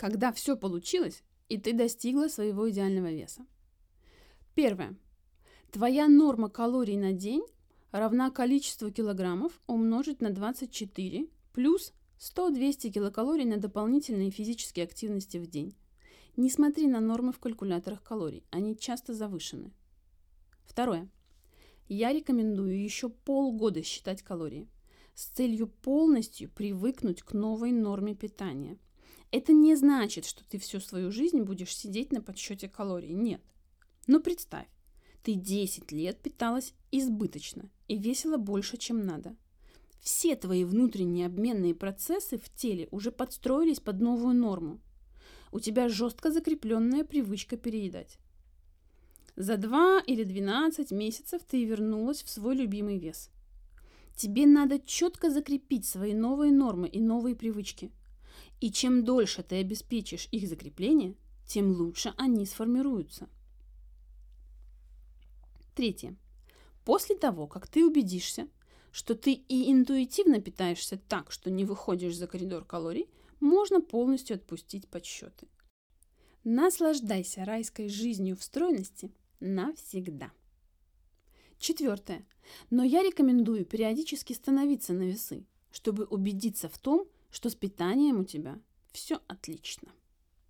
Когда все получилось, и ты достигла своего идеального веса. Первое. Твоя норма калорий на день равна количеству килограммов умножить на 24 плюс 100-200 килокалорий на дополнительные физические активности в день. Не смотри на нормы в калькуляторах калорий, они часто завышены. Второе. Я рекомендую еще полгода считать калории с целью полностью привыкнуть к новой норме питания. Это не значит, что ты всю свою жизнь будешь сидеть на подсчете калорий. Нет. Но представь, ты 10 лет питалась избыточно и весила больше, чем надо. Все твои внутренние обменные процессы в теле уже подстроились под новую норму. У тебя жестко закрепленная привычка переедать. За 2 или 12 месяцев ты вернулась в свой любимый вес. Тебе надо четко закрепить свои новые нормы и новые привычки. И чем дольше ты обеспечишь их закрепление, тем лучше они сформируются. Третье. После того, как ты убедишься, что ты и интуитивно питаешься так, что не выходишь за коридор калорий, можно полностью отпустить подсчеты. Наслаждайся райской жизнью в стройности навсегда. Четвертое. Но я рекомендую периодически становиться на весы, чтобы убедиться в том, что с питанием у тебя все отлично.